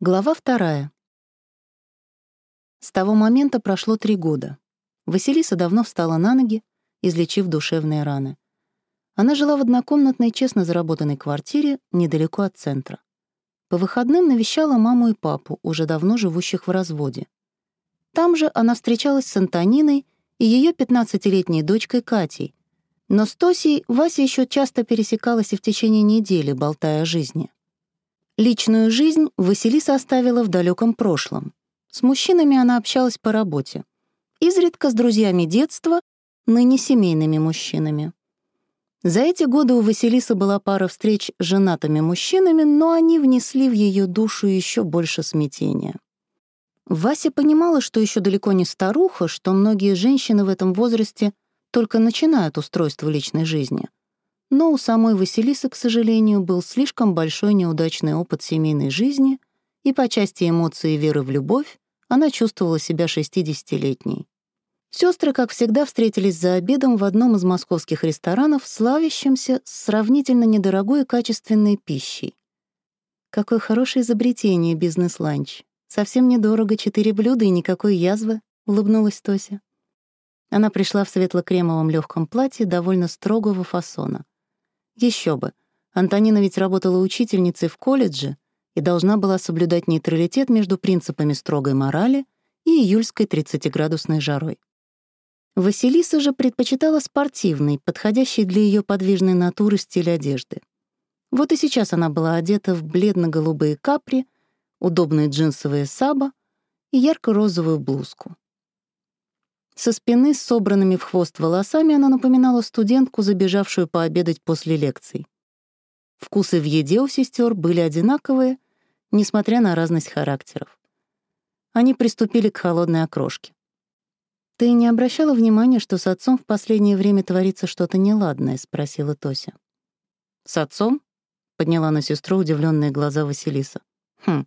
Глава вторая. С того момента прошло три года. Василиса давно встала на ноги, излечив душевные раны. Она жила в однокомнатной, честно заработанной квартире недалеко от центра. По выходным навещала маму и папу, уже давно живущих в разводе. Там же она встречалась с Антониной и ее 15-летней дочкой Катей. Но с Тосей Вася еще часто пересекалась и в течение недели, болтая о жизни. Личную жизнь Василиса оставила в далеком прошлом. С мужчинами она общалась по работе. Изредка с друзьями детства, ныне семейными мужчинами. За эти годы у Василисы была пара встреч с женатыми мужчинами, но они внесли в ее душу еще больше смятения. Вася понимала, что еще далеко не старуха, что многие женщины в этом возрасте только начинают устройство личной жизни — но у самой Василисы, к сожалению, был слишком большой неудачный опыт семейной жизни, и по части эмоций и веры в любовь она чувствовала себя 60-летней. Сестры, как всегда, встретились за обедом в одном из московских ресторанов, славящимся сравнительно недорогой и качественной пищей. «Какое хорошее изобретение бизнес-ланч. Совсем недорого, четыре блюда и никакой язвы», — улыбнулась Тося. Она пришла в светло-кремовом легком платье довольно строгого фасона. Еще бы. Антонина ведь работала учительницей в колледже и должна была соблюдать нейтралитет между принципами строгой морали и июльской 30-градусной жарой. Василиса же предпочитала спортивный, подходящий для ее подвижной натуры стиль одежды. Вот и сейчас она была одета в бледно-голубые капри, удобные джинсовые саба и ярко-розовую блузку. Со спины с собранными в хвост волосами она напоминала студентку, забежавшую пообедать после лекций. Вкусы в еде у сестер были одинаковые, несмотря на разность характеров. Они приступили к холодной окрошке. «Ты не обращала внимания, что с отцом в последнее время творится что-то неладное?» — спросила Тося. «С отцом?» — подняла на сестру удивленные глаза Василиса. «Хм,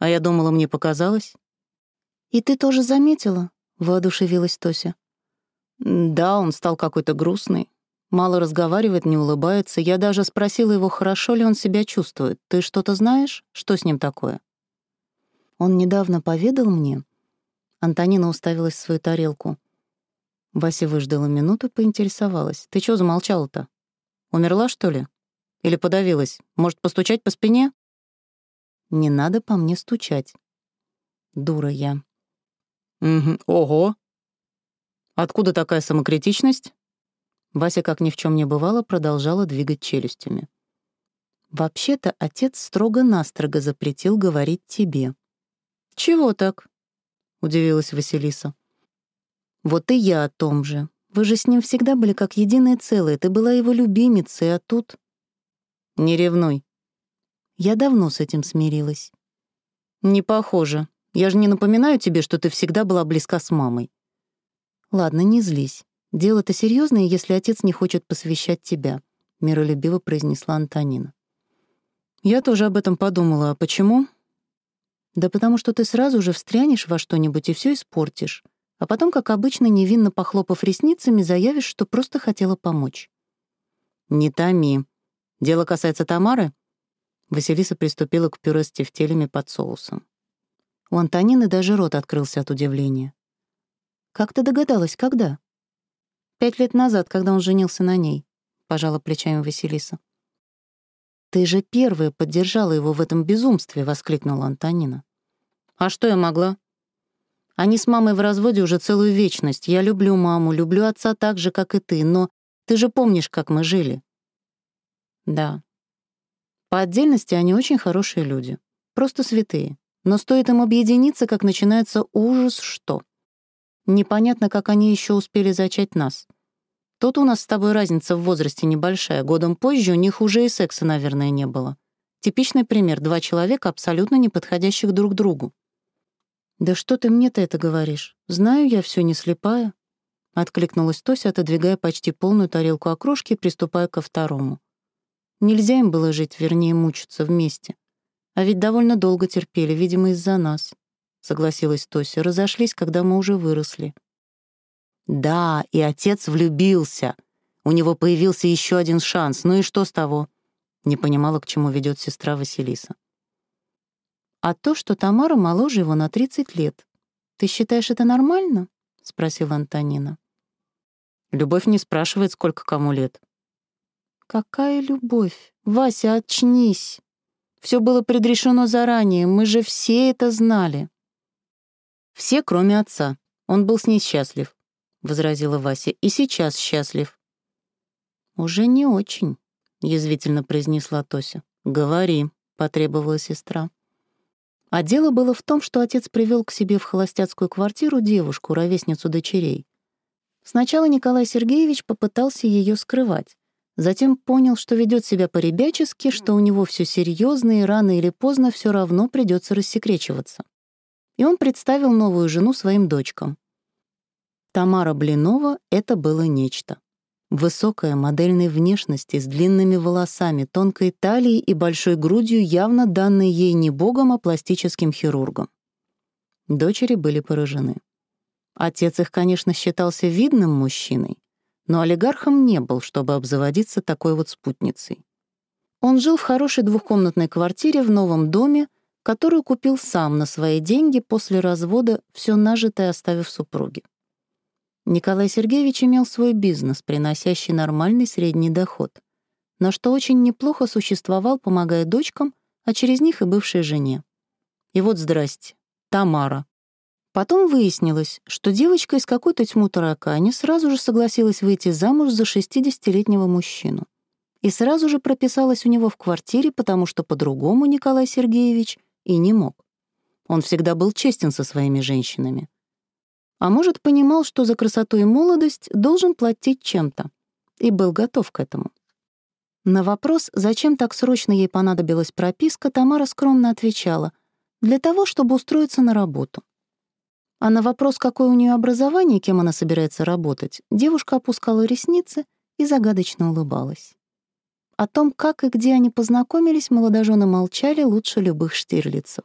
а я думала, мне показалось». «И ты тоже заметила?» Воодушевилась Тося. Да, он стал какой-то грустный. Мало разговаривает, не улыбается. Я даже спросила его, хорошо ли он себя чувствует. Ты что-то знаешь? Что с ним такое? Он недавно поведал мне. Антонина уставилась в свою тарелку. Вася выждала минуту, поинтересовалась. «Ты чего замолчала-то? Умерла, что ли? Или подавилась? Может, постучать по спине?» «Не надо по мне стучать. Дура я. Угу. Ого. Откуда такая самокритичность? Вася, как ни в чем не бывало, продолжала двигать челюстями. Вообще-то отец строго-настрого запретил говорить тебе. Чего так? удивилась Василиса. Вот и я о том же. Вы же с ним всегда были как единое целое. Ты была его любимицей, а тут... Не ревнуй. Я давно с этим смирилась. Не похоже, я же не напоминаю тебе, что ты всегда была близка с мамой. Ладно, не злись. Дело-то серьезное, если отец не хочет посвящать тебя, миролюбиво произнесла Антонина. Я тоже об этом подумала. А почему? Да потому что ты сразу же встрянешь во что-нибудь и все испортишь. А потом, как обычно, невинно похлопав ресницами, заявишь, что просто хотела помочь. Не томи. Дело касается Тамары? Василиса приступила к пюре с тефтелями под соусом. У Антонины даже рот открылся от удивления. «Как ты догадалась, когда?» «Пять лет назад, когда он женился на ней», — пожала плечами Василиса. «Ты же первая поддержала его в этом безумстве», — воскликнула Антонина. «А что я могла?» «Они с мамой в разводе уже целую вечность. Я люблю маму, люблю отца так же, как и ты, но ты же помнишь, как мы жили». «Да. По отдельности они очень хорошие люди. Просто святые. Но стоит им объединиться, как начинается ужас что. Непонятно, как они еще успели зачать нас. Тут у нас с тобой разница в возрасте небольшая. Годом позже у них уже и секса, наверное, не было. Типичный пример. Два человека, абсолютно не подходящих друг другу. «Да что ты мне-то это говоришь? Знаю я все не слепая», — откликнулась Тося, отодвигая почти полную тарелку окрошки и приступая ко второму. Нельзя им было жить, вернее, мучиться вместе. А ведь довольно долго терпели, видимо, из-за нас. Согласилась Тося. Разошлись, когда мы уже выросли. Да, и отец влюбился. У него появился еще один шанс. Ну и что с того? Не понимала, к чему ведет сестра Василиса. а то, что Тамара моложе его на 30 лет. Ты считаешь это нормально? спросила Антонина. Любовь не спрашивает, сколько кому лет. Какая любовь? Вася, очнись. Все было предрешено заранее, мы же все это знали. Все, кроме отца. Он был с ней счастлив, возразила Вася, и сейчас счастлив. Уже не очень, язвительно произнесла Тося. Говори, потребовала сестра. А дело было в том, что отец привел к себе в холостяцкую квартиру девушку, ровесницу дочерей. Сначала Николай Сергеевич попытался ее скрывать. Затем понял, что ведет себя по-ребячески, что у него все серьезно и рано или поздно все равно придется рассекречиваться. И он представил новую жену своим дочкам. Тамара Блинова — это было нечто. Высокая, модельной внешности, с длинными волосами, тонкой талией и большой грудью, явно данной ей не богом, а пластическим хирургом. Дочери были поражены. Отец их, конечно, считался видным мужчиной, но олигархом не был, чтобы обзаводиться такой вот спутницей. Он жил в хорошей двухкомнатной квартире в новом доме, которую купил сам на свои деньги после развода, все нажитое оставив супруге. Николай Сергеевич имел свой бизнес, приносящий нормальный средний доход, на что очень неплохо существовал, помогая дочкам, а через них и бывшей жене. И вот здрасте, Тамара. Потом выяснилось, что девочка из какой-то тьму таракани сразу же согласилась выйти замуж за 60-летнего мужчину. И сразу же прописалась у него в квартире, потому что по-другому Николай Сергеевич и не мог. Он всегда был честен со своими женщинами. А может, понимал, что за красоту и молодость должен платить чем-то, и был готов к этому. На вопрос, зачем так срочно ей понадобилась прописка, Тамара скромно отвечала «для того, чтобы устроиться на работу». А на вопрос, какое у нее образование, кем она собирается работать, девушка опускала ресницы и загадочно улыбалась. О том, как и где они познакомились, молодожены молчали лучше любых штирлицев.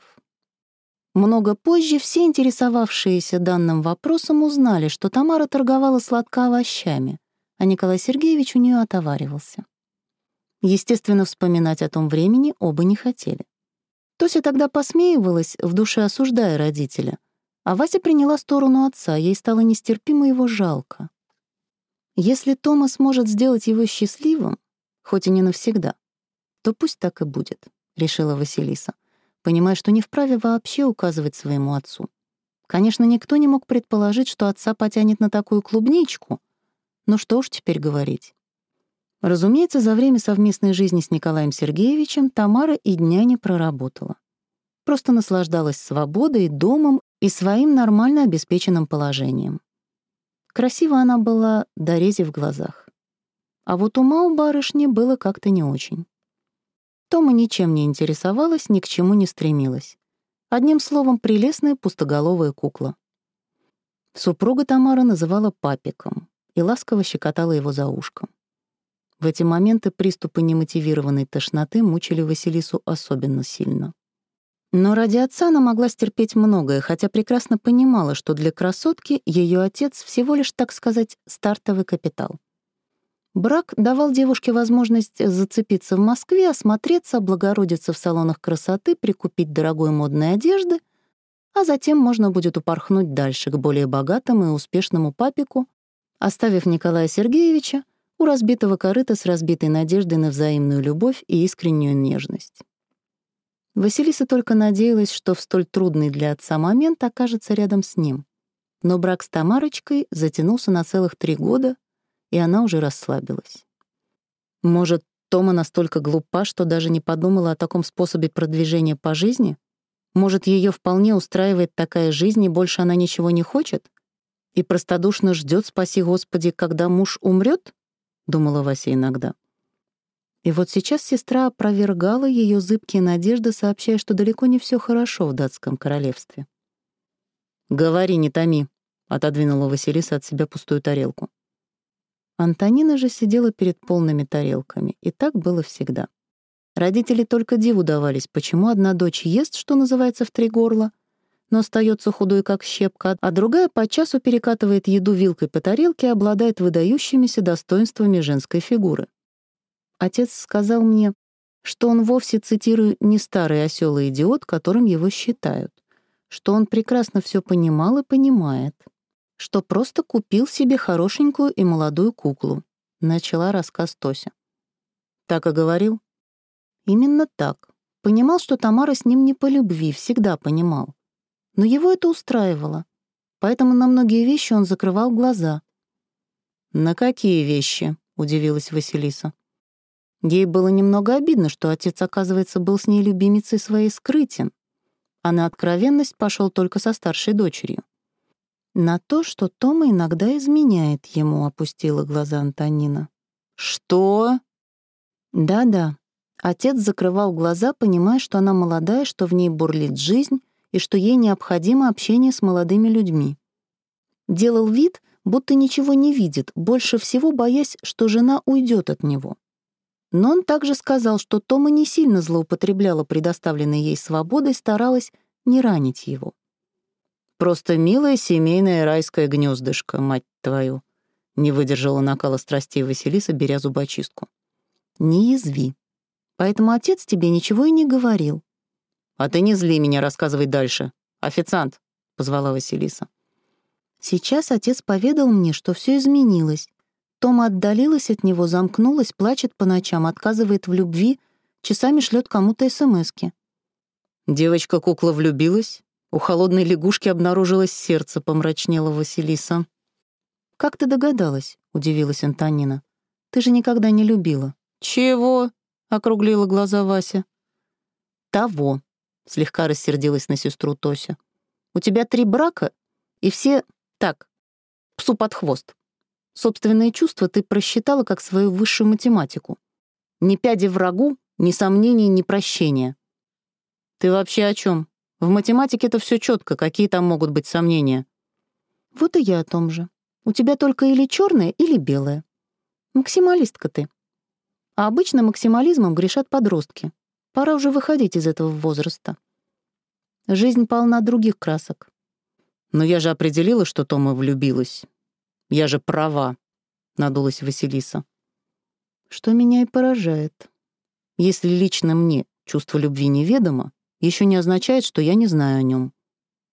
Много позже все интересовавшиеся данным вопросом узнали, что Тамара торговала сладкоовощами, а Николай Сергеевич у нее отоваривался. Естественно, вспоминать о том времени оба не хотели. Тося тогда посмеивалась, в душе осуждая родителя, а Вася приняла сторону отца, ей стало нестерпимо его жалко. Если Тома сможет сделать его счастливым, хоть и не навсегда, то пусть так и будет, — решила Василиса понимая, что не вправе вообще указывать своему отцу. Конечно, никто не мог предположить, что отца потянет на такую клубничку. Но что уж теперь говорить. Разумеется, за время совместной жизни с Николаем Сергеевичем Тамара и дня не проработала. Просто наслаждалась свободой, домом и своим нормально обеспеченным положением. Красива она была до рези в глазах. А вот ума у барышни было как-то не очень. Тома ничем не интересовалась, ни к чему не стремилась. Одним словом, прелестная пустоголовая кукла. Супруга Тамара называла папиком и ласково щекотала его за ушком. В эти моменты приступы немотивированной тошноты мучили Василису особенно сильно. Но ради отца она могла стерпеть многое, хотя прекрасно понимала, что для красотки ее отец всего лишь, так сказать, стартовый капитал. Брак давал девушке возможность зацепиться в Москве, осмотреться, облагородиться в салонах красоты, прикупить дорогой модной одежды, а затем можно будет упорхнуть дальше к более богатому и успешному папику, оставив Николая Сергеевича у разбитого корыта с разбитой надеждой на взаимную любовь и искреннюю нежность. Василиса только надеялась, что в столь трудный для отца момент окажется рядом с ним. Но брак с Тамарочкой затянулся на целых три года, и она уже расслабилась. Может, Тома настолько глупа, что даже не подумала о таком способе продвижения по жизни? Может, ее вполне устраивает такая жизнь, и больше она ничего не хочет? И простодушно ждет, спаси Господи, когда муж умрет? думала Вася иногда. И вот сейчас сестра опровергала ее зыбкие надежды, сообщая, что далеко не все хорошо в датском королевстве. «Говори, не томи», — отодвинула Василиса от себя пустую тарелку. Антонина же сидела перед полными тарелками, и так было всегда. Родители только диву давались, почему одна дочь ест, что называется, в три горла, но остается худой, как щепка, а другая по часу перекатывает еду вилкой по тарелке и обладает выдающимися достоинствами женской фигуры. Отец сказал мне, что он вовсе, цитирую, не старый осел и идиот, которым его считают, что он прекрасно все понимал и понимает, что просто купил себе хорошенькую и молодую куклу, начала рассказ Тося. Так и говорил? Именно так. Понимал, что Тамара с ним не по любви, всегда понимал. Но его это устраивало. Поэтому на многие вещи он закрывал глаза. «На какие вещи?» — удивилась Василиса. Ей было немного обидно, что отец, оказывается, был с ней любимицей своей скрытен, а на откровенность пошел только со старшей дочерью. На то, что Тома иногда изменяет ему, опустила глаза Антонина. «Что?» «Да-да». Отец закрывал глаза, понимая, что она молодая, что в ней бурлит жизнь и что ей необходимо общение с молодыми людьми. Делал вид, будто ничего не видит, больше всего боясь, что жена уйдет от него. Но он также сказал, что Тома не сильно злоупотребляла предоставленной ей свободой, старалась не ранить его. «Просто милое семейное райское гнездышко, мать твою», — не выдержала накала страстей Василиса, беря зубочистку. «Не язви. Поэтому отец тебе ничего и не говорил». «А ты не зли меня, рассказывай дальше. Официант», — позвала Василиса. Сейчас отец поведал мне, что все изменилось, Тома отдалилась от него, замкнулась, плачет по ночам, отказывает в любви, часами шлет кому-то СМСки. Девочка-кукла влюбилась? У холодной лягушки обнаружилось сердце, помрачнела Василиса. «Как ты догадалась?» — удивилась Антонина. «Ты же никогда не любила». «Чего?» — округлила глаза Вася. «Того», — слегка рассердилась на сестру Тося. «У тебя три брака, и все так, псу под хвост. Собственные чувства ты просчитала как свою высшую математику. Ни пяди врагу, ни сомнений, ни прощения. Ты вообще о чем? В математике это все четко, какие там могут быть сомнения. Вот и я о том же. У тебя только или черное, или белое. Максималистка ты. А обычно максимализмом грешат подростки. Пора уже выходить из этого возраста. Жизнь полна других красок. Но я же определила, что Тома влюбилась. Я же права», — надулась Василиса. «Что меня и поражает. Если лично мне чувство любви неведомо, еще не означает, что я не знаю о нем.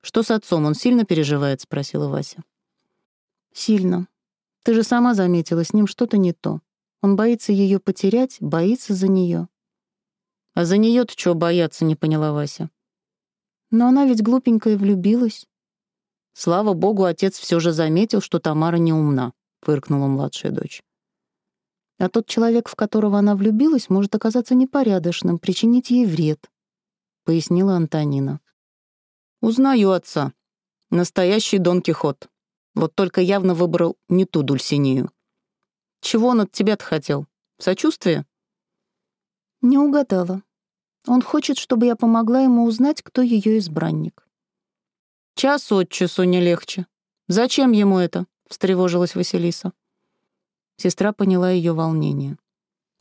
Что с отцом, он сильно переживает?» — спросила Вася. «Сильно. Ты же сама заметила, с ним что-то не то. Он боится ее потерять, боится за нее. «А за нее-то чего бояться?» — не поняла Вася. «Но она ведь глупенькая влюбилась. Слава богу, отец все же заметил, что Тамара не умна, фыркнула младшая дочь. А тот человек, в которого она влюбилась, может оказаться непорядочным, причинить ей вред, пояснила Антонина. Узнаю отца. Настоящий Дон Кихот. Вот только явно выбрал не ту Дульсинею. Чего он от тебя-то хотел? Сочувствие? Не угадала. Он хочет, чтобы я помогла ему узнать, кто ее избранник. Час от часу не легче. Зачем ему это? встревожилась Василиса. Сестра поняла ее волнение.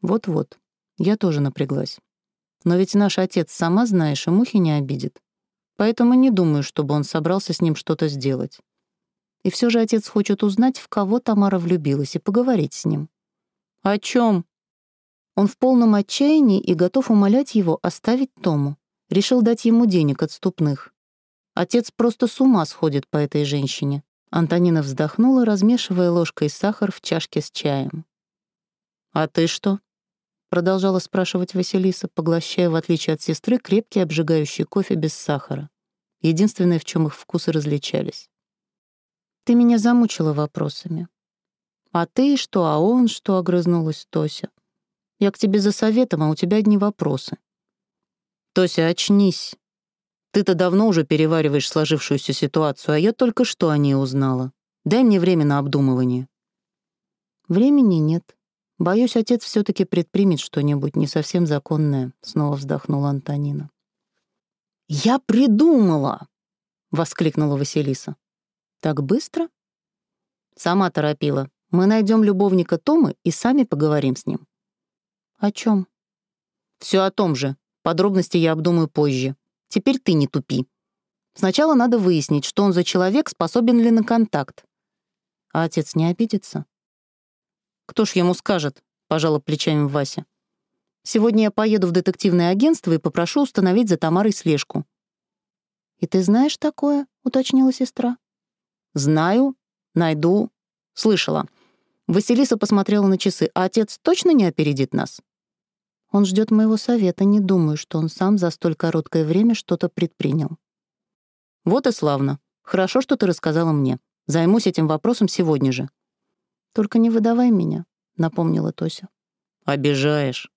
Вот-вот, я тоже напряглась. Но ведь наш отец, сама знаешь, и мухи не обидит. Поэтому не думаю, чтобы он собрался с ним что-то сделать. И все же отец хочет узнать, в кого Тамара влюбилась, и поговорить с ним. О чем? Он в полном отчаянии и готов умолять его оставить Тому. Решил дать ему денег отступных. Отец просто с ума сходит по этой женщине. Антонина вздохнула, размешивая ложкой сахар в чашке с чаем. «А ты что?» — продолжала спрашивать Василиса, поглощая, в отличие от сестры, крепкий обжигающий кофе без сахара. Единственное, в чем их вкусы различались. «Ты меня замучила вопросами». «А ты что, а он что?» — огрызнулась Тося. «Я к тебе за советом, а у тебя одни вопросы». «Тося, очнись!» Ты-то давно уже перевариваешь сложившуюся ситуацию, а я только что о ней узнала. Дай мне время на обдумывание». «Времени нет. Боюсь, отец все таки предпримет что-нибудь не совсем законное», — снова вздохнула Антонина. «Я придумала!» — воскликнула Василиса. «Так быстро?» «Сама торопила. Мы найдем любовника Томы и сами поговорим с ним». «О чем? Все о том же. Подробности я обдумаю позже. Теперь ты не тупи. Сначала надо выяснить, что он за человек, способен ли на контакт. А отец не обидится? Кто ж ему скажет, пожала плечами Вася. Сегодня я поеду в детективное агентство и попрошу установить за Тамарой слежку». «И ты знаешь такое?» — уточнила сестра. «Знаю. Найду. Слышала. Василиса посмотрела на часы. А отец точно не опередит нас?» Он ждет моего совета, не думаю, что он сам за столь короткое время что-то предпринял. «Вот и славно. Хорошо, что ты рассказала мне. Займусь этим вопросом сегодня же». «Только не выдавай меня», — напомнила Тося. «Обижаешь».